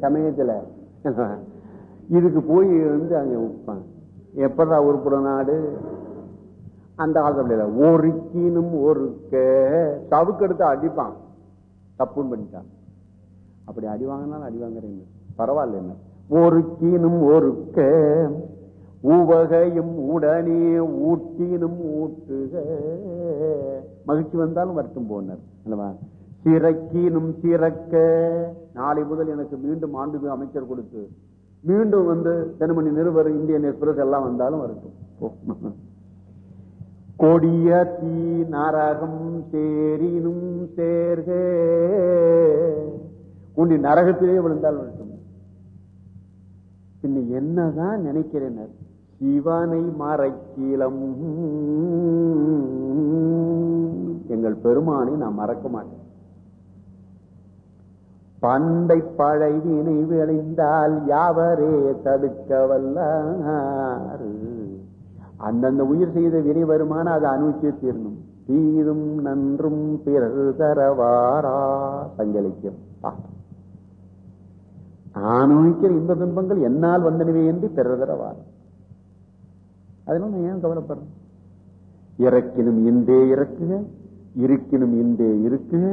சமயத்துல. இதுக்கு போய் வந்து அங்க உட்பான் எப்படா உருப்புட நாடு அந்த காலத்துல அப்படி இல்லை. ஒரு சவுக்கெடுத்து அடிப்பான். தப்புன்னு பண்ணிட்டான். அப்படி அடி வாங்கினாலும் அடி வாங்குறேன். பரவாயில்ல என்ன? கீனும் ஒருக்க. உவகையும் உடனே ஊட்டினும் ஊட்டுக. மகிழ்ச்சி வந்தாலும் வருத்தம் போனார். அல்லவா? திறக்கினும் சிறக்க நாளை முதல் எனக்கு மீண்டும் ஆண்டு அமைச்சர் கொடுத்து மீண்டும் வந்து தென்மணி நிருபர் இந்தியன் எக்ஸ்பிரஸ் எல்லாம் வந்தாலும் வரட்டும். கொடிய தீ நரகம் சேரினும் சேர்க. உண்டி நரகத்திலே விழுந்தால் வரட்டும். பின்ன என்னதான் நினைக்கிறேன் சிவனை மறைக்கீலம் எங்கள் பெருமானை நான் மறக்க மாட்டேன். பண்டை பழைவினை விளைந்தால் யாவரே தடுக்க வல்லார். அந்தந்த உயிர் செய்த வினை வருமான அதை அனுபவிச்சு தீரணும். தீரும் நன்றும் பிறர் தரவாரா சஞ்சலிக்கும். அனுபவிக்கிற இன்ப துன்பங்கள் என்னால் வந்தனவே என்று பிறர் தரவார். அதனால ஏன் கவலைப்படுறோம் இறக்கினும் இந்தே இறக்குக இருக்கினும் இந்தே இருக்குக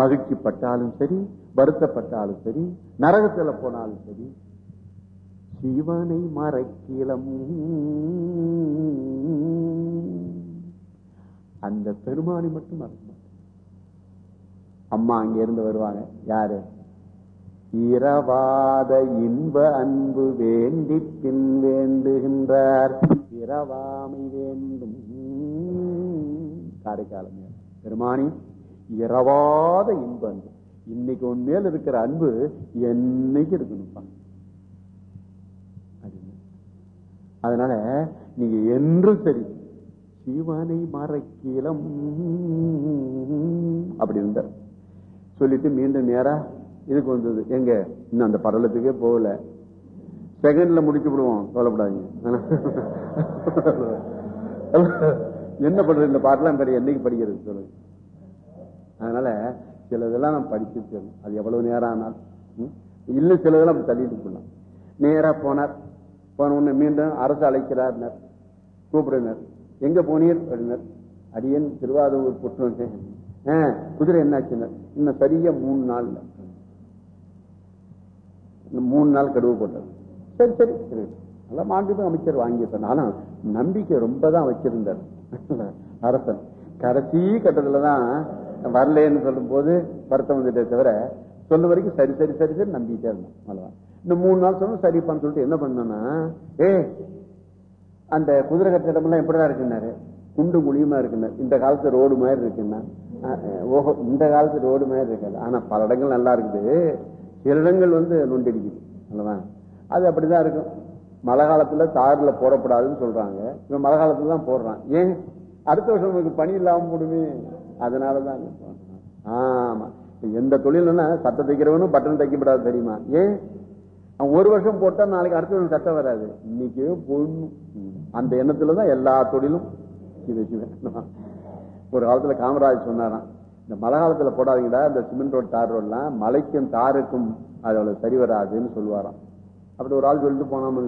மகிழ்ச்சி பட்டாலும் சரி வருத்தப்பட்டாலும் சரி நரகத்துல போனாலும் சரி சிவனை மறைக்கிலம் அந்த பெருமானை மட்டும் மறக்க அம்மா அங்க இருந்து வருவாங்க. யாரு? இரவாத இன்ப அன்பு வேண்டி பின் வேண்டுகின்றார். இரவாமை வேண்டும். காரைக்காலம் பெருமானி இரவாத இன்ப அன்பு. இன்னைக்கு உன் மேல் இருக்கிற அன்பு என்னைக்கு இருக்கணும்ப்பா அதனால நீங்க என்றும் சரி சிவனை மறைக்கீலம் அப்படி இருந்தார். சொல்லிட்டு மீண்டும் நேரா இதுக்கு வந்தது. எங்க? இன்னும் அந்த படலத்துக்கே போகல. செகண்ட்ல முடிச்சு விடுவோம். கவலைப்படாதீங்க. என்ன பண்றது? இந்த பாட்டெல்லாம் கிடையாது என்னைக்கு படிக்கிறது? சொல்லுங்க. அதனால சிலதெல்லாம் நான் படிச்சு சொல்லணும் அது எவ்வளவு நேரம் ஆனால் ம்? சிலதெல்லாம் அப்படி தள்ளிட்டு போடலாம் நேரா போனார். போன உடனே மீண்டும் அரசு அழைக்கிறார் கூப்பிடுனர். எங்க போனீர்? அப்படினர் அடியன் திருவாரூர் புற்றுநோய் குதிரை என்னாச்சுனர். இன்னும் சரியா மூணு நாள் மூணு நாள் கடுவு போட்டது. சரி சரி சரி. நல்லா மாண்பு அமைச்சர் வாங்கிட்டார் ஆனா நம்பிக்கை ரொம்ப தான் வச்சிருந்தார். அரசன். கடைசி கட்டத்துலதான் வரலன்னு சொல்லும் போது வருத்தம் வந்துட்டே தவிர சொல்ல வரைக்கும் சரி சரி சரி சரி நம்பிக்கிட்டே இருந்தோம். அவ்வளவுதான். இந்த மூணு நாள் சொன்னா சரிப்பான்னு சொல்லிட்டு என்ன பண்ணனா ஏ அந்த குதிரை கட்டிடமெல்லாம் எப்படிதான் இருக்குன்னாரு? குண்டு குழியுமா இருக்குன்னு. இந்த காலத்து ரோடு மாதிரி இருக்குன்னா ஓஹோ இந்த காலத்து ரோடு மாதிரி இருக்காது. ஆனா பல இடங்கள் நல்லா இருக்குது. சில இடங்கள் வந்து நொண்டிடிக்குது அல்லவா அது அப்படிதான் இருக்கும். மழை காலத்துல தார்ல போடக்கூடாதுன்னு சொல்றாங்க. இவன் மழை காலத்துல தான் போடுறான். ஏன்? அடுத்த வருஷம் நமக்கு பணி இல்லாம போடுமே. அதனாலதான் ஆமா. எந்த தொழில்னா சட்டை தைக்கிறவனும் பட்டன் தைக்கப்படாது தெரியுமா? ஏன்? அவன் ஒரு வருஷம் போட்டா நாளைக்கு அடுத்த வருஷம் சட்டை வராது. இன்னைக்கு பொண்ணு. அந்த எண்ணத்துலதான் எல்லா தொழிலும் இது ஒரு காலத்துல காமராஜ் சொன்னாராம் இந்த மழை காலத்துல போடாதீங்கடா இந்த சிமெண்ட் ரோடு தார் ரோட்லாம் மலைக்கும் தாருக்கும் அது அவ்வளவு சரி வராதுன்னு சொல்லுவாராம். அப்படி ஒரு ஆள் சொல்லிட்டு போனாம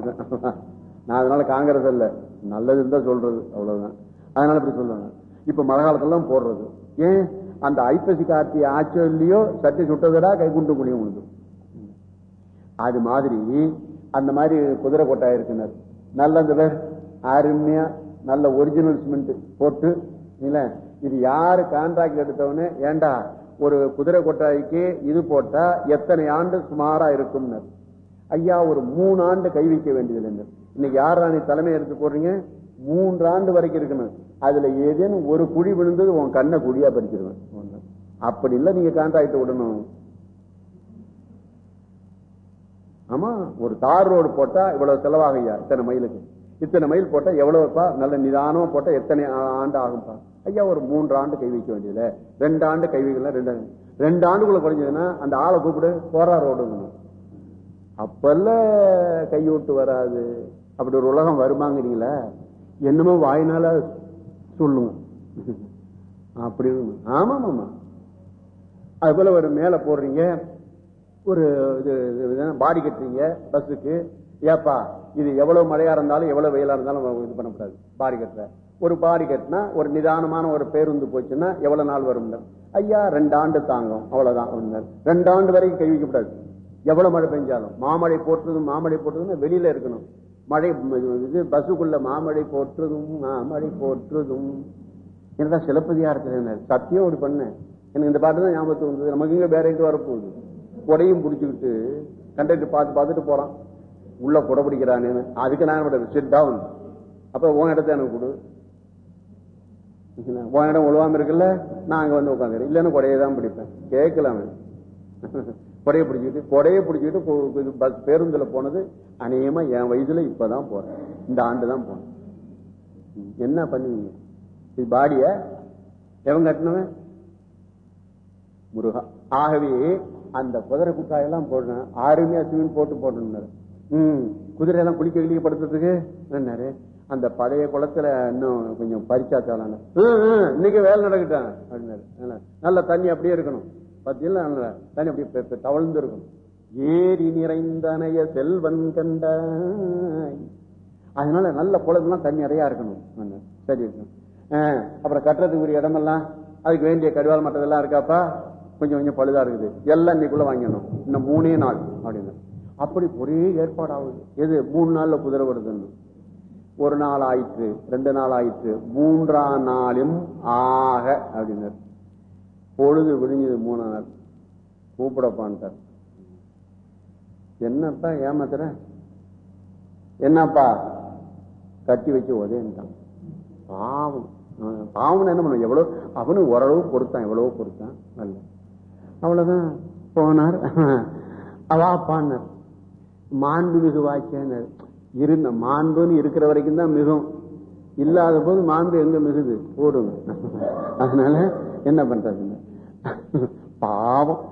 நான் அதனால காங்கிரஸ் இல்ல நல்லது இருந்தா சொல்றது அவ்வளவுதான். அதனால இப்படி சொல்லுவேன் இப்ப மழை காலத்துல போடுறது. ஏன்? அந்த ஐப்பசி கார்த்தி ஆச்சோ இல்லையோ சட்டை சுட்டதடா கைகுண்டு குழியும் உண்டு அது மாதிரி அந்த மாதிரி குதிரை கொட்டாய் இருக்குனர். நல்ல அந்த அருமையா நல்ல ஒரிஜினல் சிமெண்ட் போட்டு இல்லை இது யாரு கான்ட்ராக்ட் எடுத்தவனே? ஏண்டா ஒரு குதிரை கொட்டாய்க்கு இது போட்டா எத்தனை ஆண்டு சுமாரா இருக்கும்னர். ஐயா ஒரு மூணு ஆண்டு கை வைக்க வேண்டியதில்லை. இன்னைக்கு யார் ராணி தலைமை எடுத்து போடுறீங்க? மூன்று ஆண்டு வரைக்கும் இருக்கணும். அதுல ஏதேனும் ஒரு குழி விழுந்தது உன் கண்ணை குழியா பறிச்சிருவேன். அப்படி இல்ல நீங்க கான்ட்ராக்ட் விடணும். ஆமா ஒரு தார் ரோடு போட்டா இவ்வளவு செலவாகையா இத்தனை மைலுக்கு. இத்தனை மைல் போட்டா எவ்வளவுப்பா? நல்ல நிதானமா போட்டா எத்தனை ஆண்டு ஆகும்பா ஐயா ஒரு மூன்று ஆண்டு கை வைக்க வேண்டியதுல ரெண்டு ஆண்டு கை வைக்கலாம் ரெண்டு ஆண்டு. ரெண்டு ஆண்டுக்குள்ள குறைஞ்சதுன்னா அந்த ஆளை கூப்பிடு போறா ரோடு அப்பல்ல கைவிட்டு வராது. அப்படி ஒரு உலகம் வருமாங்கிறீங்களா? என்னமோ வாயினால சொல்லுங்க அப்படி ஆமாம் ஆமா ஆமா அது போல ஒரு மேல போடுறீங்க ஒரு இது பாடி கட்டுறீங்க பஸ்ஸுக்கு. ஏப்பா இது எவ்வளவு மழையா இருந்தாலும் எவ்வளவு வெயிலா இருந்தாலும் இது பண்ணக்கூடாது. பாடி கட்டுற. ஒரு பாடி கட்டினா ஒரு நிதானமான ஒரு பேருந்து போச்சுன்னா எவ்வளவு நாள் வரும் ஐயா ரெண்டு ஆண்டு தாங்கும். அவ்வளவுதான் ரெண்டு ஆண்டு வரைக்கும் கை வைக்கக்கூடாது. எவ்வளவு மழை பெஞ்சாலும். மாமழை போட்டுறதும் மாமழை போட்டுறதுன்னு வெளியில இருக்கணும். மழை இது பஸ்ஸுக்குள்ள மாமழை போற்றுதும் மாமழை போற்றுதும். சிலப்பதியா சிலப்பதிகாரத்தில் சத்தியம் ஒரு பண்ணேன் எனக்கு இந்த பாட்டு தான் ஞாபகத்துக்கு வந்தது. நமக்கு இங்க வேற எங்க வரப்போகுது குடையும் பிடிச்சுக்கிட்டு கண்டக்டர் பார்த்து பார்த்துட்டு போறான். உள்ள குடை பிடிக்கிறானேன்னு அதுக்கு நான் செட் டவுன் அப்ப உன் இடத்த எனக்கு கொடு. உன் இடம் ஒழுவாம இருக்குல்ல? நான் அங்க வந்து உட்காந்துறேன் இல்லைன்னு குடையை தான் பிடிப்பேன் கேட்கலாமே கொடையை பிடிச்சிக்கிட்டு கொடையை பிடிச்சிக்கிட்டு பஸ் பேருந்துல போனது அநேகமா என் வயசுல இப்பதான் போறேன். இந்த ஆண்டு தான் போனேன். என்ன பண்ணுவீங்க இது பாடிய எவன் கட்டினவன்? முருகா. ஆகவே அந்த குதிரை குட்டாயெல்லாம் போடுறேன் ஆறுமையா சிவன் போட்டு போடணும்னாரு. உம் குதிரை எல்லாம் குளிக்க கிளிக்க படுத்துறதுக்கு? என்னாரு அந்த பழைய குளத்துல இன்னும் கொஞ்சம் பறிச்சாச்சாலான இன்னைக்கு வேலை நடக்கட்டும் அப்படின்னாரு. நல்லா நல்ல தண்ணி அப்படியே இருக்கணும். பத்தியில தண்ணி தவழ்ந்து இருக்கும் ஏரி நிறைந்தனைய செல்வன் கண்டாய். அதனால நல்ல குளம்லாம் தண்ணி நிறையா இருக்கணும். சரி இருக்கும் ஆஹ், அப்புறம் கட்டுறதுக்கு ஒரு இடமெல்லாம் அதுக்கு வேண்டிய கடிவாள் மட்டதெல்லாம் இருக்காப்பா? கொஞ்சம் கொஞ்சம் பழுதா இருக்குது. எல்லாம் இன்னைக்குள்ள வாங்கிடணும். இன்னும் மூணே நாள் அப்படின்னு. அப்படி ஒரே ஏற்பாடு ஆகுது எது? மூணு நாள்ல குதிரை வருதுன்னு. ஒரு நாள் ஆயிற்று ரெண்டு நாள் ஆயிற்று மூன்றாம் நாளும் ஆக அப்படின்னாரு. பொழுது விடிஞ்சது மூணு நாள் கூப்பிடப்பான்ட்டார் என்னப்பா ஏமாத்துற? என்னப்பா? கட்டி வச்சு உதயன்ட்டான். பாவம். பாவம் என்ன பண்ண எவ்வளவு அவனு ஓரளவு பொறுத்தான் எவ்வளவு பொறுத்தான். நல்ல. அவ்வளவுதான். போனார். அவா மாண்பு மிகு வாக்கியானார் இருந்த மாண்புன்னு இருக்கிற வரைக்கும் தான் மிகும். இல்லாத போது மாண்பு எங்க மிகுது? போடுங்க. அதனால என்ன பண்றது? பாவம்.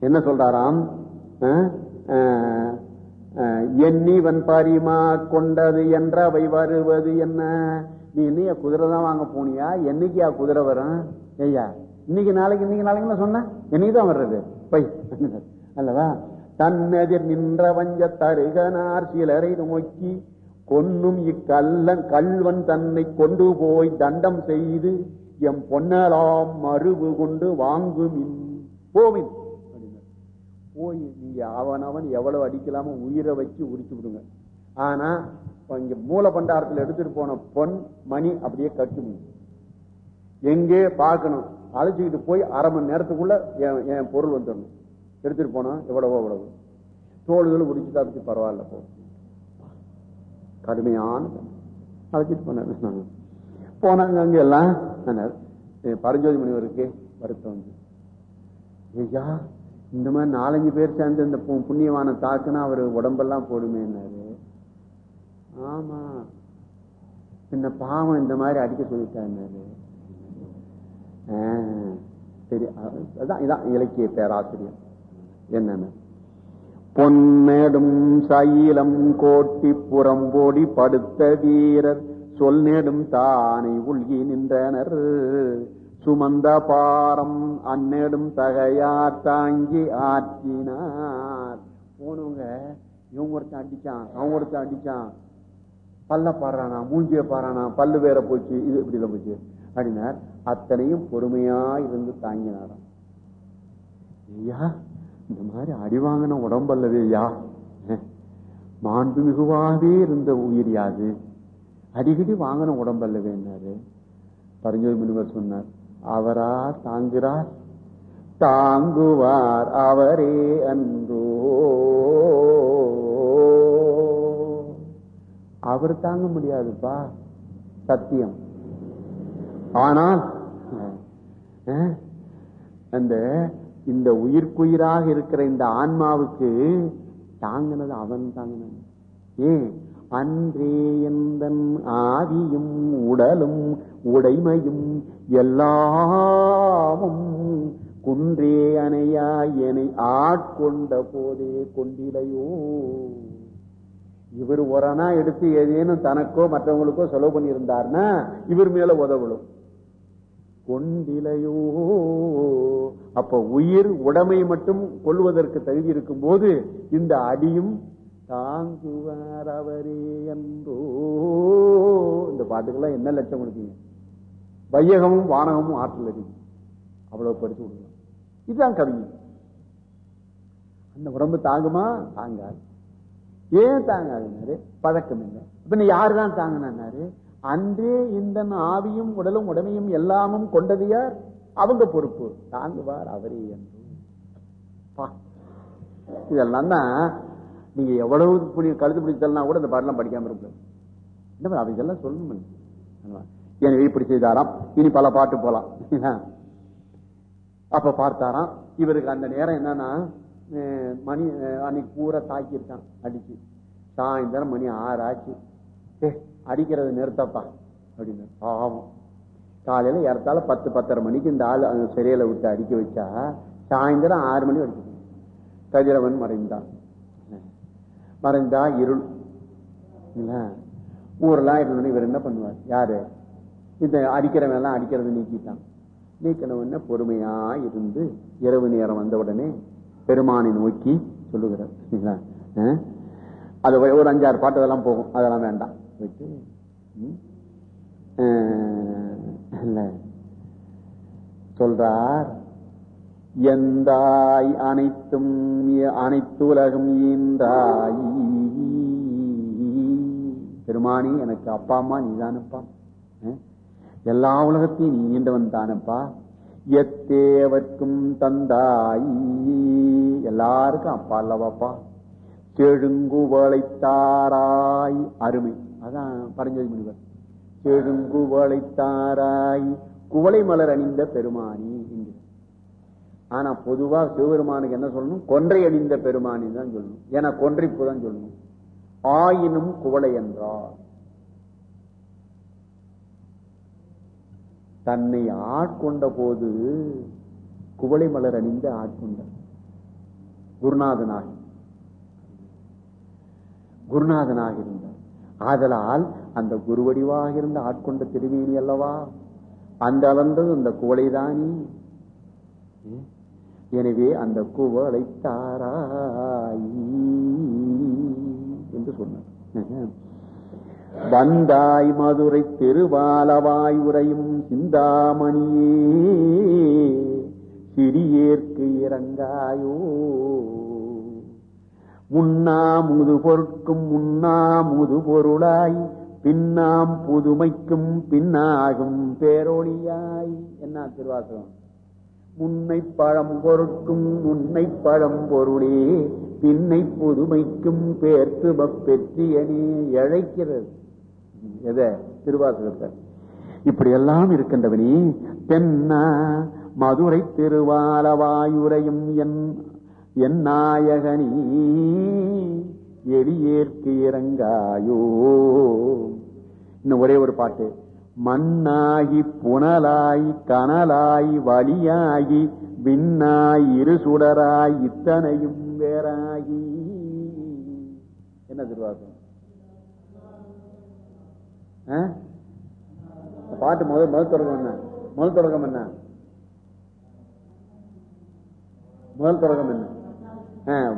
என்ன சொல்றாராம்? எண்ணி அஹ், கொண்டது என்ற அவை கொண்டது வருவது என்ன? நீ என்னையா குதிரை தான் வாங்க போனியா? என்னைக்கியா குதிரை வரும்? ஐயா இன்னைக்கு நாளைக்கு இன்னைக்கு நாளைக்கு சொன்ன? என்னைக்கு தான் வர்றது? பை அல்லவா? தன்னெதிர் நின்ற வஞ்ச தருகனார் சிலரை நோக்கி கொன்னும் இக்கல்லன் கல்வன் தன்னை கொண்டு போய் தண்டம் செய்து எம் பொன்னலாம் மறுவு கொண்டு வாங்கும் போமின். போய் நீங்க அவன் அவன் எவ்வளவு அடிக்கலாமோ உயிரை வச்சு உரிச்சு விடுங்க. ஆனா இங்க மூல பண்டாரத்தில் எடுத்துட்டு போன பொன் மணி அப்படியே கட்டி எங்கே பார்க்கணும்? அழைச்சிக்கிட்டு போய் அரை மணி நேரத்துக்குள்ள என் என் பொருள் வந்துடணும். எடுத்துட்டு போனா எவ்வளவோ எவ்வளவு தோள்கள் உரிச்சு அப்படி பரவாயில்ல போ. கடுமையான அழைச்சிட்டு போனாங்க. போனாங்க அங்க எல்லாம் பேசினார் பரஞ்சோதி முனிவருக்கு வருத்தம் வந்து. ஐயா இந்த மாதிரி நாலஞ்சு பேர் சேர்ந்து இந்த பு- புண்ணியவான தாக்குனா அவர் உடம்பெல்லாம் போடுமேன்னாரு. ஆமா. இந்த பாவம் இந்த மாதிரி அடிக்க சொல்லிட்டாரு சரி அதான் இதான் இலக்கிய பேராசிரியர். என்னன்னு. பொன்னேடும் சைலம் கோட்டி புறம்போடி படுத்த வீரர். சொல் நேடும் தானை உள்கி நின்றனர். சுமந்த பாரம் அந்நேடும் தகையார் தாங்கி ஆற்றினார். போனவங்க இவங்க ஒருத்தன் அடிச்சான் அவங்க ஒருத்தன் அடிச்சான். பல்ல பாடுறானா மூஞ்சிய பாடுறானா பல்லு வேற போச்சு இது இப்படிதான் போச்சு. அப்படின்னார். அத்தனையும் பொறுமையா இருந்து தாங்கினாராம். ஐயா இந்த மாதிரி அடி வாங்கின உடம்பல்லவே ஐயா. மாண்பு மிகுவாவே இருந்த உயிர் யாது? அடிக்கடி வாங்கின உடம்பல்லவேன்னாரு பரஞ்சோதி முனிவர் சொன்னார் அவரா தாங்குகிறார்? தாங்குவார் அவரே அன்றோ. அவர் தாங்க முடியாதுப்பா. சத்தியம். ஆனால் அந்த இந்த உயிர்க்குயிராக இருக்கிற இந்த ஆன்மாவுக்கு தாங்கினது அவன் தாங்கினது. ஏன்? அன்றே எந்தன் ஆதியும் உடலும் உடைமையும் எல்லாமும் குன்றே அணையா என்னை ஆட்கொண்ட போதே கொண்டிலையோ. இவர் ஒரனா எடுத்து ஏதேனும் தனக்கோ மற்றவங்களுக்கோ செலவு பண்ணியிருந்தார்னா இவர் மேல உதவலும். கொண்டிலையோ. அப்ப உயிர் உடமை மட்டும் கொள்வதற்கு தகுதி இருக்கும் போது இந்த அடியும் தாங்குவார் அவரே என்றோ இந்த பாட்டுக்கெல்லாம் என்ன லட்சம் கொடுத்தீங்க? வையகமும் வானகமும் ஆற்றல் இருக்கு அவ்வளவு பரிசு கொடுக்கலாம். இதுதான் கவிஞர். அந்த உடம்பு தாங்குமா? தாங்காது. ஏன் தாங்காதுனாரு பழக்கம் இல்லை. இப்ப நீ யாருதான் தாங்கினாரு அன்றே இந்த ஆவியும் உடலும் உடமையும் எல்லாமும் கொண்டது யார்? அவங்க பொறுப்பு. தாங்குவார் அவரே என்று இதெல்லாம் தான் நீங்க எவ்வளவு புடி கழுத்து பிடிச்சல்னா கூட இந்த பாடலாம் படிக்காம இருப்பேன். என்ன அவங்க இதெல்லாம் சொல்லணும் எனவே இப்படி செய்தாராம்? இனி பல பாட்டு போலாம். அப்ப பார்த்தாராம் இவருக்கு அந்த நேரம் என்னன்னா மணி அன்னைக்கு பூரா தாக்கியிருக்கான் அடிச்சு. சாயந்தரம் மணி ஆறு ஆச்சு ஏ அடிக்கிறது நிறுத்தப்பா அப்படின்னு. பாவம். காலையில ஏறத்தால பத்து பத்தரை மணிக்கு இந்த ஆள் அந்த சிறையில விட்டு அடிக்க வச்சா சாயந்தரம் ஆறு மணி அடிச்சு கதிரவன் மறைந்தான். மறைந்தா இருள். ஊரெல்லாம் இருந்தோடனே இவர் என்ன பண்ணுவார்? யாரு? இந்த அடிக்கிறவன் எல்லாம் அடிக்கிறது நீக்கிட்டான். நீக்கினவன பொறுமையா இருந்து இரவு நேரம் வந்த உடனே பெருமானை நோக்கி சொல்லுகிறார். அது ஒரு- அஞ்சாறு பாட்டு அதெல்லாம் போகும். அதெல்லாம் வேண்டாம். போயிட்டு ம்? சொல்றார் எந்தாய் அனைத்தும் அனைத்துலகம் ஈந்தாய் பெருமானி எனக்கு அப்பா அம்மா நீதானப்பா. தானப்பா எல்லா உலகத்தையும் நீ ஈண்டவன் தானப்பா. எத்தேவர்க்கும் தந்தாய். எல்லாருக்கும் அப்பா அல்லவாப்பா. செழுங்குவளைத்தாராய் அருமை. அதான் பரஞ்சோதி முனிவர். செழுங்குவளைத்தாராய் குவளை மலர் அணிந்த பெருமானி. ஆனா பொதுவா சிவபெருமானுக்கு என்ன சொல்லணும்? கொன்றை அணிந்த பெருமானி தான் சொல்லணும். ஏன்னா கொன்றைப்பு தான் சொல்லணும். ஆயினும் குவளை என்றார் தன்னை ஆட்கொண்ட போது குவளை மலர் அணிந்து ஆட்கொண்டார். குருநாதனாகி. குருநாதனாக இருந்தார். ஆதலால் அந்த குருவடிவாக இருந்த ஆட்கொண்ட திருவீனி அல்லவா? அந்த அளந்தது அந்த குவளைதானி? எனவே அந்த குவளை தாராய் என்று சொன்னார். வந்தாய் மதுரை திருவாலவாய் உரையும் சிந்தாமணியே சிறியேற்கு இறங்காயோ. முன்னாமுது பொருட்கும் முன்னாமுது பொருளாய் பின்னாம் புதுமைக்கும் பின்னாகும் பேரொழியாய். என்ன திருவாசகம்? முன்னை பழம் பொருட்கும் முன்னை பழம் பொருளே. பின்னை புதுமைக்கும் பேர்த்து பெற்றியனே இழைக்கிறது எத? திருவாசகத்தை. இப்படி எல்லாம் இருக்கின்றவனே தென்னா மதுரை திருவாலவாயுரையும் என் என் நாயகனி எளியேற்கு இறங்காயோ. இன்னும் ஒரே ஒரு பாட்டு. மண்ணாகி புனலாய் கனலாய் வலியாகி விண்ணாய் இரு சுடராய் இத்தனையும் வேறாகி. என்ன திருவாசம் பாட்டு முதல் முதல் தொடக்கம் என்ன? முதல் தொடக்கம் என்ன? முதல் தொடக்கம் என்ன?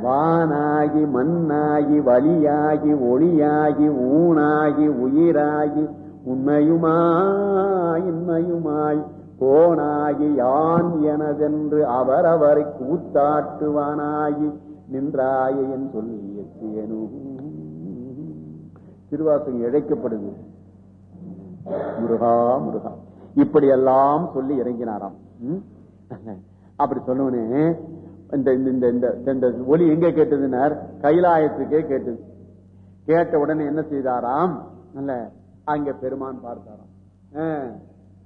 வானாகி மண்ணாகி வலியாகி ஒளியாகி ஊனாகி உயிராகி உண்மையுமாய் இன்மையுமாய் கோனாகி யான் எனதென்று அவரவரை கூத்தாட்டுவானாகி நின்றாய என் சொல்லியேனு திருவாசகம் இழைக்கப்படுது. முருகா முருகா. இப்படி எல்லாம் சொல்லி இறங்கினாராம். அப்படி சொன்னவனே இந்த இந்த- இந்த இந்த இந்த ஒலி எங்க கேட்டதுனார் கைலாயத்துக்கே கேட்டது. கேட்ட உடனே என்ன செய்தாராம்? நல்ல அங்க பெருமான் பார்த்தாராம்.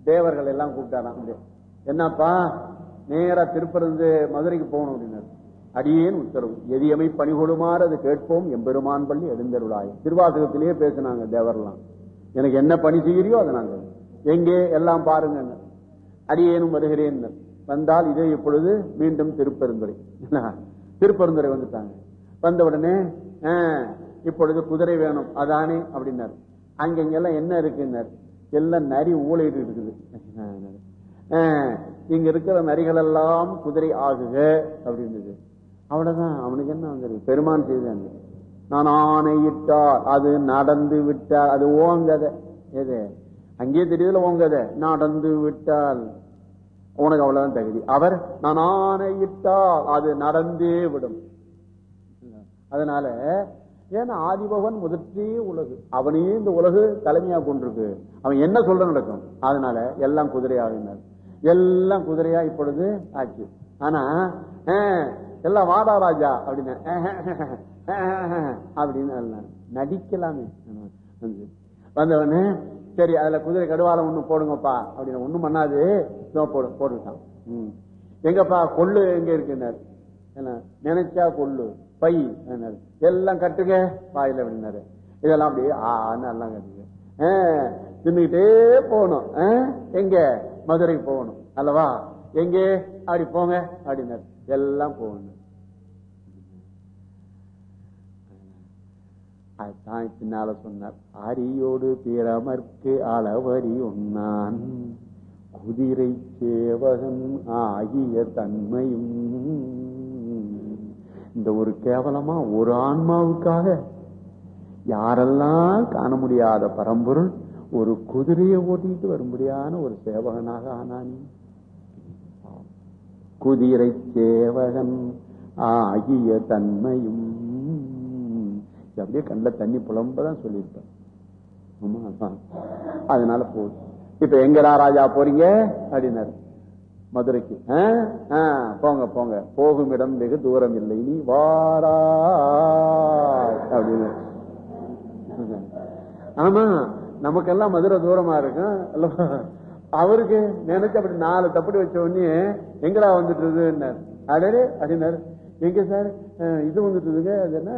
தேவர்கள் எல்லாம் கூப்பிட்டாராம். என்னப்பா நேரா திருப்பருந்து மதுரைக்கு போகணும் அப்படின்னாரு. அடியேன் உத்தரவு எதியமை பணிகொடுமாறு அது கேட்போம் எம்பெருமான் பள்ளி எழுந்தருளாய். திருவாசகத்திலேயே பேசினாங்க தேவர்லாம் எனக்கு என்ன பணி செய்கிறியோ அதை நாங்கள் எங்கே எல்லாம் பாருங்க அடியேனும் வருகிறேன் வந்தால் இதே இப்பொழுது மீண்டும் திருப்பெருந்துறை திருப்பெருந்துறை வந்துட்டாங்க. வந்த உடனே இப்பொழுது குதிரை வேணும். அதானே அப்படின்னாரு. அங்க இங்கெல்லாம் என்ன இருக்குன்னாரு? எல்லாம் நரி ஊழிட்டு இருக்குது. இங்க இருக்கிற நரிகள் எல்லாம் குதிரை ஆகுக அப்படின்றது அவ்வளவுதான். அவனுக்கு என்ன வந்துருக்கு பெருமான் செய்தான் நான் ஆணையிட்டார் அது நடந்து விட்டால் அது ஓங்கத எது? அங்கேயே தெரியுதுல ஓங்கத நடந்து விட்டால். உனக்கு அவ்வளவுதான் தகுதி. அவர் நான் ஆணையிட்டால் அது நடந்தே விடும். அதனால ஏன்னா ஆதிபகவன் முதற்றே உலகு. அவனையே இந்த உலகு தலைமையா கொண்டிருக்கு. அவன் என்ன சொல்ற நடக்கும்? அதனால எல்லாம் குதிரையாகினார் எல்லாம் குதிரையா இப்பொழுது ஆச்சு. ஆனா எல்லாம் வாடா ராஜா அப்படின்னு அப்படின்னு நடிக்கலாமே. வந்து சரி அதுல குதிரை கடுவாலம் ஒண்ணு போடுங்கப்பா அப்படின்னு ஒண்ணும் பண்ணாது. போடு போட்டுட்டான். எங்கப்பா கொள்ளு எங்க இருக்குன்னாரு. என்ன நினைச்சா கொள்ளு பை எல்லாம் கட்டுங்க. வாயில அப்படின்னாரு இதெல்லாம் அப்படியே ஆன்னு எல்லாம் கட்டுங்க. தின்னுகிட்டே போகணும். எங்க? மதுரைக்கு போகணும். அல்லவா? எங்கே? அப்படி போங்க. அப்படின்னாரு. எல்லாம் போகணும். அதுதான் பின்னால சொன்னார். அரியோடு பிறமற்கு அளவரி உண்ணான். குதிரை சேவகன் ஆகிய தன்மையும் இந்த ஒரு கேவலமா ஒரு ஆன்மாவுக்காக யாரெல்லாம் காண முடியாத பரம்பொருள் ஒரு குதிரையை ஓட்டிட்டு வரும்படியான ஒரு சேவகனாக ஆனானே. குதிரை சேவகன் ஆகிய தன்மையும். அப்படியே கண்ணில் தண்ணி புலம்பதான் சொல்லியிருப்பேன் அதனால போகுது இப்ப எங்கடா ராஜா போறீங்க? அப்படின்னாரு. மதுரைக்கு. போங்க போங்க. போகும் இடம் வெகு தூரம் இல்லை நீ வாரா அப்படின்னு. ஆமா நமக்கெல்லாம் மதுரை தூரமா இருக்கும். அல்லவா? அவருக்கு நினைச்சு அப்படி நாலு தப்படி வச்ச உடனே எங்கடா வந்துட்டு இருக்குன்னாரு அடரே அப்படின்னாரு. எங்க சார்? இது வந்துட்டு அது என்ன?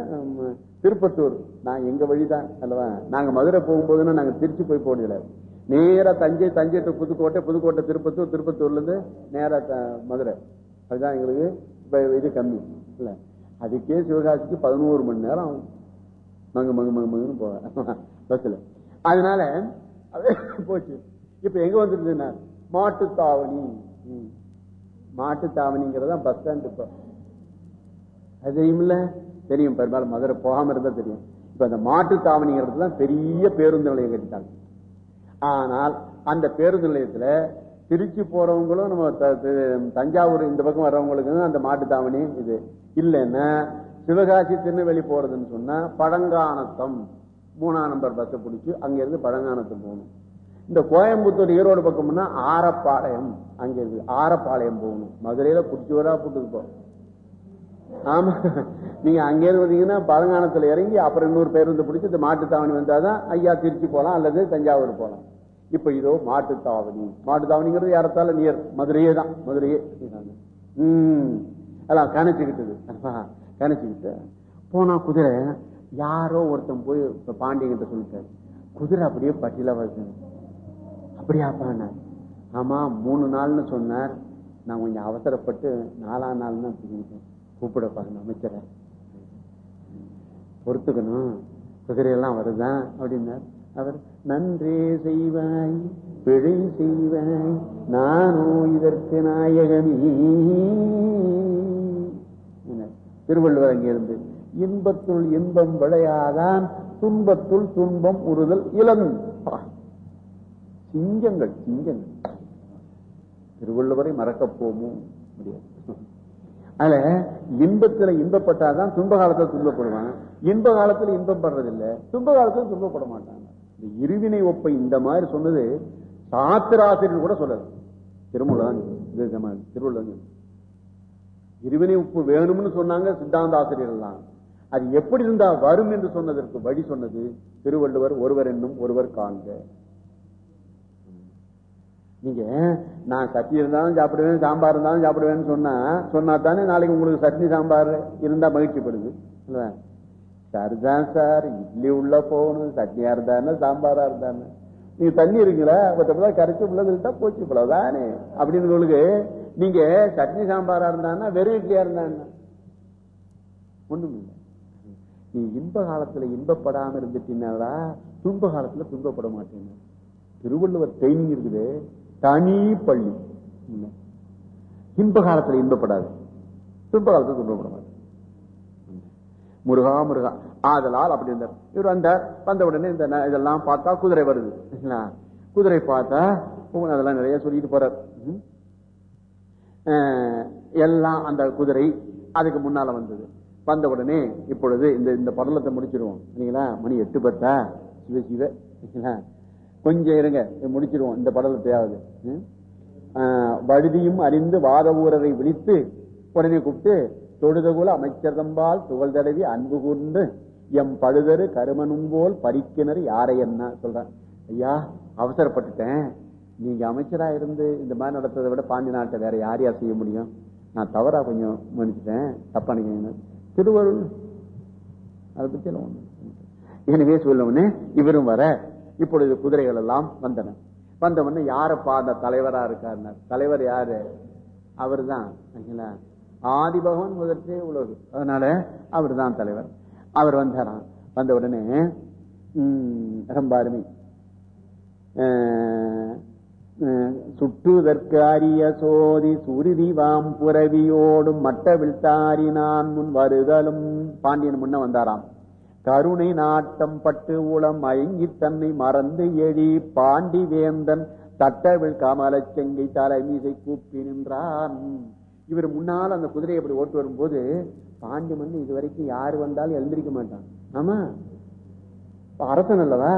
திருப்பத்தூர். நான் எங்க வழிதான். அல்லவா? நாங்க மதுரை போகும்போதுன்னா நாங்க திருச்சி போய் போனதில்லை நேரா தஞ்சை தஞ்சை டு புதுக்கோட்டை புதுக்கோட்டை திருப்பத்தூர் திருப்பத்தூர்ல இருந்து நேரா த- மதுரை. அதுதான் எங்களுக்கு இப்ப இது கம்மி. இல்ல. அதுக்கே சிவகாசிக்கு பதினோரு மணி நேரம் ஆகும். மங்கு மங்கு மங்கு மங்குன்னு போவேன் பஸ்ல. அதனால போச்சு. இப்ப எங்க வந்துருதுன்னா மாட்டுத்தாவணி. ம். மாட்டுத்தாவணிங்கிறதா பஸ் ஸ்டாண்ட் இப்ப. அது தெரியுமில்ல? தெரியும். பெரும்பாலும் மதுரை போகாம இருந்தா தெரியும். இப்ப அந்த மாட்டுத்தாவணிங்கிறது தான் பெரிய பேருந்து நிலையம் கட்டிட்டாங்க. ஆனால் அந்த பேருந்து நிலையத்துல திருச்சி போறவங்களும் நம்ம த- தஞ்சாவூர் இந்த பக்கம் வர்றவங்களுக்கு அந்த மாட்டு தாவணி இது. இல்லைன்னா சிவகாசி திருநெல்வேலி போறதுன்னு சொன்னா பழங்கானத்தம். மூணாம் நம்பர் பஸ் பிடிச்சி அங்க இருந்து பழங்கானத்தம் போகணும். இந்த கோயம்புத்தூர் ஈரோடு பக்கம்னா ஆரப்பாளையம். அங்க இருக்கு ஆரப்பாளையம் போகணும். மதுரையில புடிச்சோரா போட்டுக்கு போ. ஆமா. நீங்க அங்கேருந்து வந்தீங்கன்னா பழங்காலத்துல இறங்கி அப்புறம் இன்னொரு பேருந்து பிடிச்சி இந்த மாட்டுத்தாவணி வந்தாதான் ஐயா திருச்சி போலாம் அல்லது தஞ்சாவூர் போலாம். இப்ப இதோ மாட்டுத்தாவணி. மாட்டுத்தாவணிங்கிறது யாரத்தால நியர் மதுரையே தான். மதுரையே. உம் அதான் கணச்சுக்கிட்டது கணச்சுக்கிட்ட போனா குதிரை யாரோ ஒருத்தன் போய் பாண்டியங்கிட்ட சொல்லிட்டாரு. குதிரை அப்படியே பட்டியல வருது அப்படியாப்பாண்ண ஆமா மூணு நாள்னு சொன்னார். நான் கொஞ்சம் அவசரப்பட்டு நாலாம் நாள்னு தான் கூப்பிட பாருங்க அமைச்சரை. பொறுத்துக்கணும். குதிரையெல்லாம் வருதான் அப்படின்னார். அவர் நன்றே செய்வாய் பிழை செய்வாய் நானோ இதற்கு நாயகமே திருவள்ளுவர் அங்கிருந்து இன்பத்துள் இன்பம் விளையாதான் துன்பத்துள் துன்பம் உறுதல் இளன் சிங்கங்கள் சிங்கங்கள். திருவள்ளுவரை மறக்கப் போமோ முடியாது. அதுல இன்பத்துல இன்பப்பட்டாதான் துன்ப காலத்துல துன்பப்படுவான். இன்ப காலத்துல இன்பம் படுறதில்லை துன்ப காலத்துல துன்பப்பட மாட்டாங்க இந்த இருவினை ஒப்பை இந்த மாதிரி சொன்னது சாத்திராசிரியர் கூட சொல்லல. திருமூலன் திருவள்ளுவர் இருவினை உப்பு வேணும்னு சொன்னாங்க சித்தாந்த ஆசிரியர்கள் அது எப்படி இருந்தா வரும் என்று சொன்னதற்கு வழி சொன்னது திருவள்ளுவர் ஒருவர் என்னும் ஒருவர் காண்க. நீங்க நான் சட்னி இருந்தாலும் சாப்பிடுவேன் சாம்பார் இருந்தாலும் சாப்பிடுவேன்னு சொன்னா சொன்னா தானே நாளைக்கு உங்களுக்கு சட்னி சாம்பார் இருந்தா மகிழ்ச்சிப்படுது. இல்ல? சரிதான் சார் இட்லி உள்ள போகணும் சட்னியா இருந்தானே சாம்பாரா இருந்தானே நீங்க தண்ணி இருக்குல்ல பத்தப்பதான் கரைச்சி உள்ளதுட்டா போச்சு இவ்வளவுதானே அப்படின்னு உங்களுக்கு நீங்க சட்னி சாம்பாரா இருந்தான்னா வெறும் இட்லியா இருந்தாங்க ஒண்ணும் இல்லை நீ இன்ப காலத்துல இன்பப்படாம இருந்துட்டீங்களா துன்ப காலத்துல துன்பப்பட மாட்டேன் திருவள்ளுவர் ட்ரைனிங் இருக்குது. தனி பள்ளி. இன்ப காலத்துல இன்பப்படாது. துன்ப காலத்தில் துன்பப்படாது முருகா முருகா. ஆதலால் அப்படி இருந்தார். இவர் வந்தார். வந்த உடனே இந்த ந- இதெல்லாம் பார்த்தா குதிரை வருது. குதிரை பார்த்தா அதெல்லாம் நிறைய சொல்லிட்டு போறார். எல்லாம் அந்த குதிரை அதுக்கு முன்னால வந்தது. வந்த உடனே இப்பொழுது இந்த இந்த படலத்தை முடிச்சிருவோம். சரிங்களா? மணி எட்டு பத்தா? சிவ சிவ. கொஞ்சம் இருங்க முடிச்சிருவோம். இந்த படலத்தையாவது. ம். வழுதியும் அறிந்து வாத ஊரரை விழித்து உடனே கூப்பிட்டு தொழுதகுல அமைச்சர் தம்பால் துகள் தடவி அன்பு கூர்ந்து எம் பழுதரு கருமனும் போல் பறிக்கினர் யாரை என்ன? சொல்றேன். ஐயா அவசரப்பட்டுட்டேன். நீங்க அமைச்சரா இருந்து இந்த மாதிரி நடத்துறதை விட பாண்டி நாட்டை வேற யாரையா செய்ய முடியும்? நான் தவறா கொஞ்சம் மன்னிச்சிட்டேன். தப்பா நினைக்கிறீங்க? திருவருள். அதை பத்தி எனவே சொல்லவுடனே இவரும் வர இப்பொழுது குதிரைகள் எல்லாம் வந்தன. வந்த உடனே யாரப்பா அந்த தலைவரா இருக்காருனார் தலைவர் யாரு? அவர்தான். தான் ஆதி பகவான் முதற்றே உலகு. அதனால அவர் தான் தலைவர். அவர் வந்தாராம். வந்த உடனே உம், ரொம்ப அருமை அஹ், சுட்டுதற்கு அரிய சோதி சுருதிவாம் புறவியோடும் மட்டவில் தாரி நான் முன் வருதலும். பாண்டியன் முன்ன வந்தாராம். கருணை நாட்டம் பட்டு உளம் ஐங்கி தன்னை மறந்து எழி பாண்டி வேந்தன் தட்டவில் கமலச் செங்கை தலைமீசை கூப்பி நின்றான். இவர் முன்னால் அந்த குதிரையை அப்படி ஓட்டு வரும்போது பாண்டி மன்னன் இதுவரைக்கும் யாரு வந்தாலும் எழுந்திருக்க மாட்டான். ஆமா? அரசன் அல்லவா?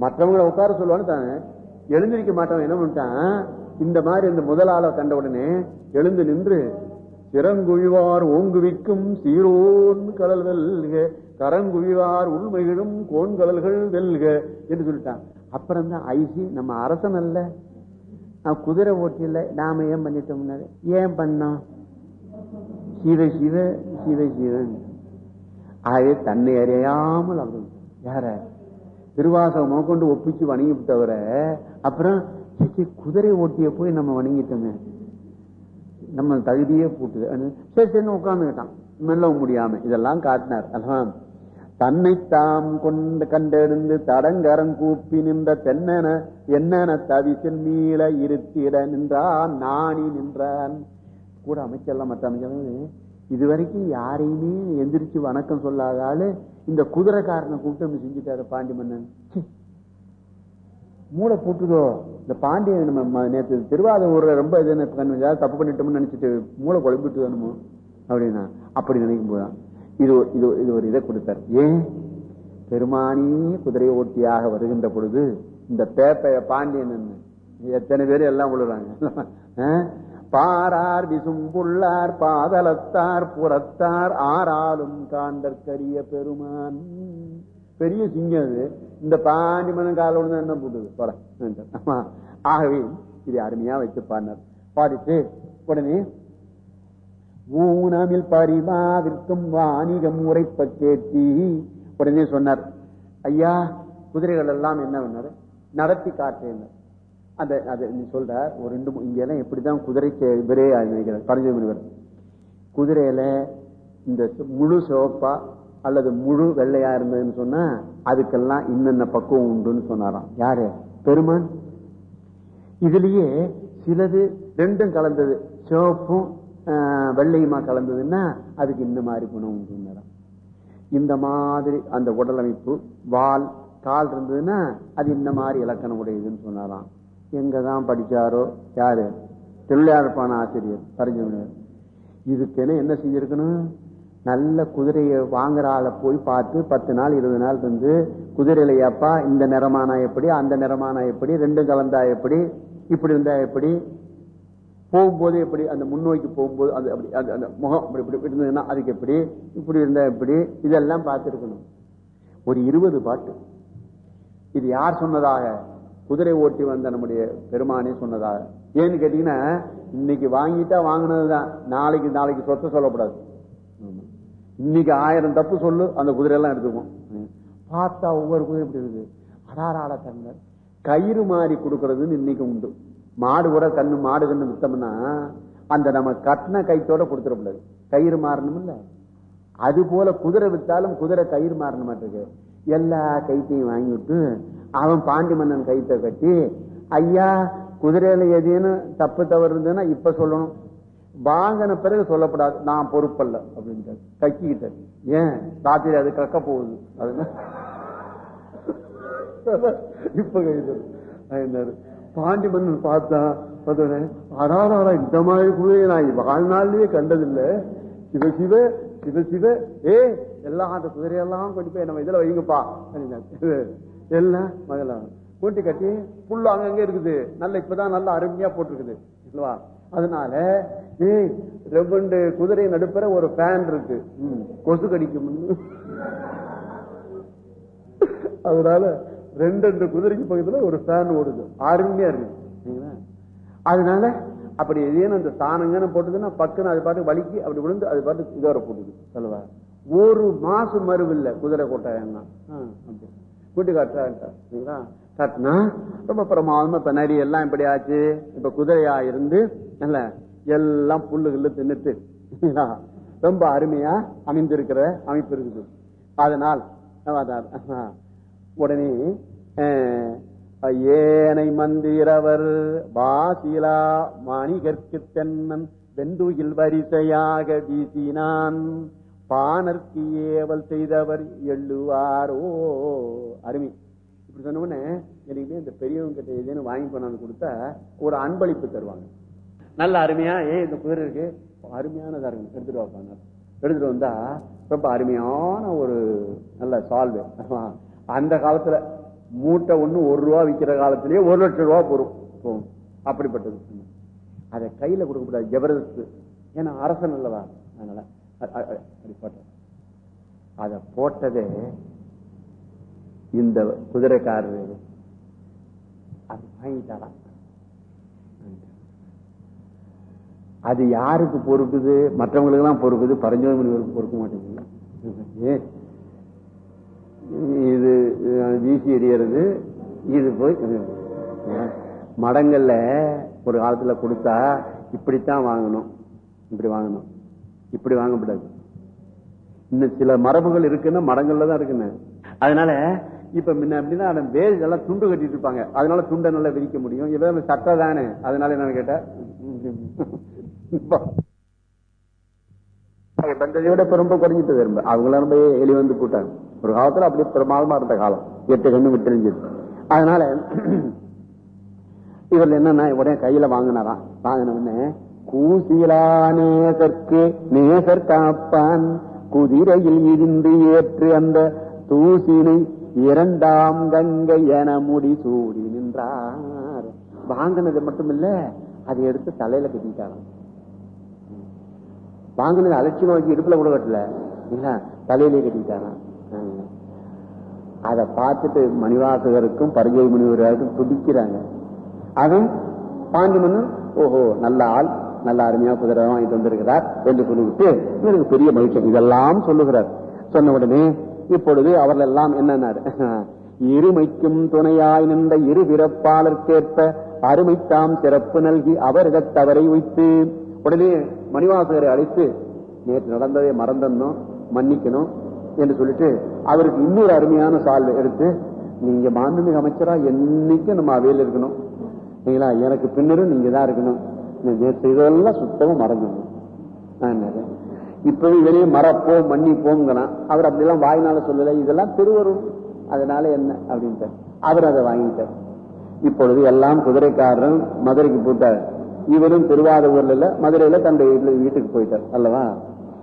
மற்றவங்களை உட்கார சொல்லுவான்னு தானே. எழுந்திருக்க மாட்டவன் என்ன பண்ணிட்டான்? இந்த மாதிரி இந்த முதலாள கண்ட உடனே எழுந்து நின்று சிறங்குழிவார் ஓங்குவிக்கும் சீரோன் கடல் வெல்க கரங்குழிவார் உள்மகிழும் கோண்கடல்கள் வெல்க என்று சொல்லிட்டான். அப்புறம் தான் ஐசி நம்ம அரசன் அல்ல. நான் குதிரை ஓட்டில நாம ஏன் பண்ணிட்டோம்னா ஏன் பண்ணோம்? சீதை சீத சீதை சீதன். ஆகவே தன்னை அறியாமல் அவர்கள் யார? திருவாசகம் கொண்டு ஒப்பிச்சு வணங்கி தவிர அப்புறம் குதிரை ஓட்டிய போய் நம்ம வணங்கிட்டோமே. நம்ம தகுதியே பூட்டுது. அது சரி சரி உட்கார்ந்துக்கிட்டான். மெல்ல முடியாம. இதெல்லாம் காட்டினார். அல்லவா தன்னை தாம் கொண்டு கண்டெடுந்து தடங்கரம் கூப்பி நின்ற தென்னன என்னென தவிசில் மீள இருத்திட நின்றான் நாணி நின்றான். கூட அமைச்சர்லாம் மற்ற அமைச்சர்கள் இதுவரைக்கும் யாரையுமே எந்திரிச்சு வணக்கம் சொல்லாத ஆளு இந்த குதிரைக்காரனை கூப்பிட்டு செஞ்சுட்டாரு பாண்டி மன்னன் மூளை போட்டுதோ இந்த பாண்டியன் நம்ம நேற்று நேத்து ரொம்ப இது தப்பு பண்ணிட்டோம்னு நினைச்சிட்டு மூளை குழம்பிட்டு வேணுமோ அப்படின்னா அப்படி நினைக்கும் போதுதான் இது இது இது ஒரு இதை கொடுத்தார். ஏன்? பெருமானி குதிரை ஓட்டியாக வருகின்ற பொழுது இந்த பேப்பைய பாண்டியன் எத்தனை பேர் எல்லாம் விழுறாங்க ஆ? பாரார் விசும்புள்ளார் பாதலத்தார் புறத்தார் ஆறாலும் காண்டற்கரிய பெருமான். பெரிய சிங்கம் அது. இந்த பாண்டி மன்னன் கால ஒன்று என்ன போடுது போற ஆமா. ஆகவே இது அருமையா வச்சு பாடினார். பாடிட்டு உடனே ஊனமில் பரிமாவிற்கும் வாணிகம் உரைப்ப கேட்டி. உடனே சொன்னார் ஐயா குதிரைகள் எல்லாம் என்ன பண்ணாரு? நடத்தி காட்டேன் அந்த அது நீ சொல்ற ஒரு ரெண்டு மூ- இங்க எல்லாம் எப்படிதான் குதிரைக்கு இவரே நினைக்கிறார். பரஞ்சோதி முனிவர். குதிரையில இந்த முழு சிவப்பா அல்லது முழு வெள்ளையா இருந்ததுன்னு சொன்னா அதுக்கெல்லாம் இன்னென்ன பக்குவம் உண்டுன்னு சொன்னாராம். யாரு? பெருமான். இதுலயே சிலது ரெண்டும் கலந்தது. சிவப்பும் வெள்ளையுமா கலந்ததுன்னா அதுக்கு இந்த மாதிரி குணம் உண்டு இந்த மாதிரி அந்த உடலமைப்பு வால் கால் இருந்ததுன்னா அது இந்த மாதிரி இலக்கணம் உடையதுன்னு சொன்னாராம். எங்கதான் படிச்சாரோ? யாரு? திருவிளையாடுப்பான ஆசிரியர் பரிஞ்சவர் இதுக்கென என்ன செஞ்சிருக்கணும்? நல்ல குதிரையை வாங்குற ஆளை போய் பார்த்து பத்து நாள் இருபது நாள் இருந்து குதிரையிலையாப்பா இந்த நிறமானா எப்படி? அந்த நிறமானா எப்படி? ரெண்டும் கலந்தா எப்படி? இப்படி இருந்தா எப்படி? போகும்போது எப்படி? அந்த முன்னோக்கி போகும்போது அது அப்படி அது அந்த முகம் அப்படி இப்படி இருந்ததுன்னா அதுக்கு எப்படி? இப்படி இருந்தா எப்படி? இதெல்லாம் பார்த்துருக்கணும். ஒரு இருபது பாட்டு. இது யார் சொன்னதாக? குதிரை ஓட்டி வந்த நம்முடைய பெருமானே சொன்னதாக. ஏன்னு கேட்டீங்கன்னா இன்னைக்கு வாங்கிட்டா வாங்கினதுதான். நாளைக்கு நாளைக்கு சொத்தை சொல்லக்கூடாது. இன்னைக்கு ஆயிரம் தப்பு சொல்லு அந்த குதிரை எல்லாம் எடுத்துக்கும் பார்த்தா ஒவ்வொரு குதிரை இப்படி இருக்குது அடாராட தன்னர் கயிறு மாறி கொடுக்கறதுன்னு இன்னைக்கு உண்டு. மாடு கூட கண்ணு மாடு கண்ணு வித்தோம்னா அந்த நம்ம கட்டின கைத்தோட கொடுத்துடக்கூடாது. கயிறு மாறணும் இல்ல அது போல குதிரை வித்தாலும் குதிரை கயிறு மாறணும் மாட்டிருக்கு எல்லா கைத்தையும் வாங்கி விட்டு அவன் பாண்டி மன்னன் கைத்தை கட்டி ஐயா குதிரையில எதுன்னு தப்பு தவறு இருந்ததுன்னா இப்ப சொல்லணும். வாங்கின பிறகு சொல்லப்படாது நான் பொறுப்பல்ல அப்படின்ட்டு கக்கிக்கிட்டாரு. ஏன்? ராத்திரி அது கக்க போகுது. அதுன்னு இப்ப கைது. பாண்டி மன்னன் பார்த்தா பார்த்தோன்னே இந்த மாதிரி கூட நான் வாழ்நாள்லயே கண்டதில்லை. சிவ சிவ சிவ சிவ. ஏ எல்லாம் அந்த குதிரையெல்லாம் கொண்டு போய் நம்ம இதுல வைங்கப்பா. எல்லாம் முதல்ல கூட்டி கட்டி புல்லு அங்கங்க இருக்குது. நல்ல இப்பதான் நல்ல அருமையா போட்டிருக்குது. இல்லவா? அதனால ரெண்டு குதிரை நடுப்புற ஒரு ஃபேன் இருக்கு. கொசு கடிக்கும் அதனால ரெண்டு ரெண்டு குதிரைக்கு பக்கத்துல ஒரு ஃபேன் ஓடுது. அருமையா இருக்கு. சரிங்களா? அதனால அப்படி ஏதேனும் அந்த சாணங்கன்னு போட்டதுன்னா பக்குன்னு அது பாட்டு வலிக்கு அப்படி விழுந்து அது பாட்டு இதோட போட்டுது. சொல்லுவா ஒரு மாசம் மறுவில்லை குதிரை கொட்டாயன்னா கூட்டி காட்டுறா ரொம்ப பிரமாதமா இப்ப நரி எல்லாம் இப்படி ஆச்சு. இப்ப குதிரையா இருந்து நல்ல எல்லாம் புல்லு தின்னுட்டு ரொம்ப அருமையா அமைந்திருக்கிற அமைப்பு இருக்குது. அதனால் உடனே ஏனை மந்திரவர் வாசிலா மணிகற்கு தென்னன் வெந்துயில் வரிசையாக வீசினான். பானர்க்கு ஏவல் செய்தவர் எள்ளுவாரோ? அருமை. இப்படி எனக்கு இந்த பெரியவங்க கிட்ட ஏதேனும் வாங்கி கொண்டாந்து கொடுத்தா ஒரு அன்பளிப்பு தருவாங்க. நல்ல அருமையா ஏ இந்த குதிரை இருக்கு? அருமையானதா இருக்கு. எடுத்துட்டு வாப்பாங்க எடுத்துட்டு வந்தா ரொம்ப அருமையான ஒரு நல்ல சால்வு. அந்த காலத்துல மூட்டை ஒண்ணு ஒரு ரூபா விக்கிற காலத்திலேயே ஒரு லட்சம் ரூபா போரும். போகும் அப்படிப்பட்டது. அதை கையில கொடுக்கக்கூடாது ஜபர்தஸ்து. ஏன்னா அரசன் அல்லவா? அதனால அப்படி அத போட்டதே இந்த குதிரைக்காரர். அது வாங்கிட்டாராம் அது யாருக்கு பொறுக்குது? மற்றவங்களுக்கு எல்லாம் பொறுக்குது. பரஞ்சோதி முனிவருக்கு பொறுக்க மாட்டேங்குது. இது வீசி எறியறது. இது போய் மடங்கள்ல ஒரு காலத்துல கொடுத்தா இப்படித்தான் வாங்கணும். இப்படி வாங்கணும். இப்படி வாங்கக்கூடாது இன்னும் சில மரபுகள் இருக்குன்னா மடங்கள்ல தான் இருக்குன்னு. அதனால இப்ப முன்ன அப்படின்னா அந்த வேல் எல்லாம் துண்டு கட்டிட்டு இருப்பாங்க. அதனால துண்டை நல்லா விரிக்க முடியும். இவன் சட்டை தானே. அதனால என்னன்னு கேட்டா விட ரொம்ப குறைஞ்சிட்டு திரும்ப அவங்கள ரொம்ப எலி வந்து போட்டாங்க ஒரு காலத்துல அப்படி பிரமாதமா இருந்த காலம். எட்டு கண்ணு விட்டுருந்துச்சு அதனால இவர்ல என்னன்னா உடனே கையில வாங்கினாராம். வாங்கின உடனே கூசிலா நேசர்க்கு நேசர் காப்பான். குதிரையில் இருந்து ஏற்று அந்த தூசினை இரண்டாம் கங்கை என முடிசூடி நின்றார். வாங்கினது மட்டும் இல்ல அதை எடுத்து தலையில கட்டிட்டாராம். வாங்கினது அலட்சியம் வச்சு இடுப்புல கூட கட்டல. தலையிலே கட்டிட்டாராம். அதை பார்த்துட்டு மணிவாசகருக்கும் பரிஜை முனிவருக்கும் துடிக்கிறாங்க. அவன் பாண்டி மன்னன் ஓஹோ நல்ல ஆள் நல்ல அருமையா குதிரை வாங்கிட்டு வந்திருக்கிறார் என்று சொல்லிவிட்டு இவருக்கு பெரிய மகிழ்ச்சி. இதெல்லாம் சொல்லுகிறார். சொன்ன உடனே இப்பொழுது அவர்கள் எல்லாம் என்னன்னாரு? இருமைக்கும் துணையாய் நின்ற இரு பிறப்பாளர்க்கேற்ப அருமைத்தாம் சிறப்பு நல்கி அவர்கள் தவறை வைத்து உடனே மணிவாசகரை அழைத்து நேற்று நடந்ததை மறந்தணும் மன்னிக்கணும் என்று சொல்லிட்டு அவருக்கு இன்னொரு அருமையான சால் எடுத்து நீங்க மாண்புமிகு அமைச்சரா என்னைக்கும் நம்ம அவையில் இருக்கணும். சரிங்களா? எனக்கு பின்னரும் நீங்க தான் இருக்கணும். நீங்க நேற்று இதெல்லாம் சுத்தமும் மறந்துடணும் இப்பவே வெளியே மறப்போம் மன்னிப்போங்கிறான் அவர் அப்படிலாம் வாய்னால சொல்லல. இதெல்லாம் திருவரும் அதனால என்ன அப்படின்ட்டு. அவர் அதை வாங்கிட்டார். இப்பொழுது எல்லாம் குதிரைக்காரரும் மதுரைக்கு போட்டார் இவரும் திருவாரூர்ல இல்ல மதுரையில தன்னுடைய வீட்டுல- வீட்டுக்கு போயிட்டார் அல்லவா?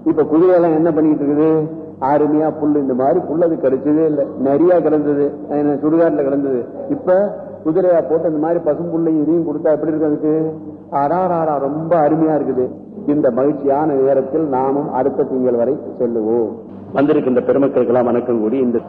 இப்ப குதிரையெல்லாம் என்ன பண்ணிட்டு இருக்குது? அருமையா புல்லு இந்த மாதிரி புல்லு அது கிடைச்சதே இல்ல. நிறைய கிடந்தது. சுடுகாட்டுல கிடந்தது. இப்ப குதிரையா போட்டு இந்த மாதிரி பசும் புல்லையும் இதையும் கொடுத்தா எப்படி இருக்கு அதுக்கு? அடாராடா ரொம்ப அருமையா இருக்குது. இந்த மகிழ்ச்சியான நேரத்தில் நாமும் அடுத்த திங்கள் வரை செல்லுவோம். வந்திருக்கின்ற பெருமக்களுக்கெல்லாம் வணக்கம் கூடி இந்த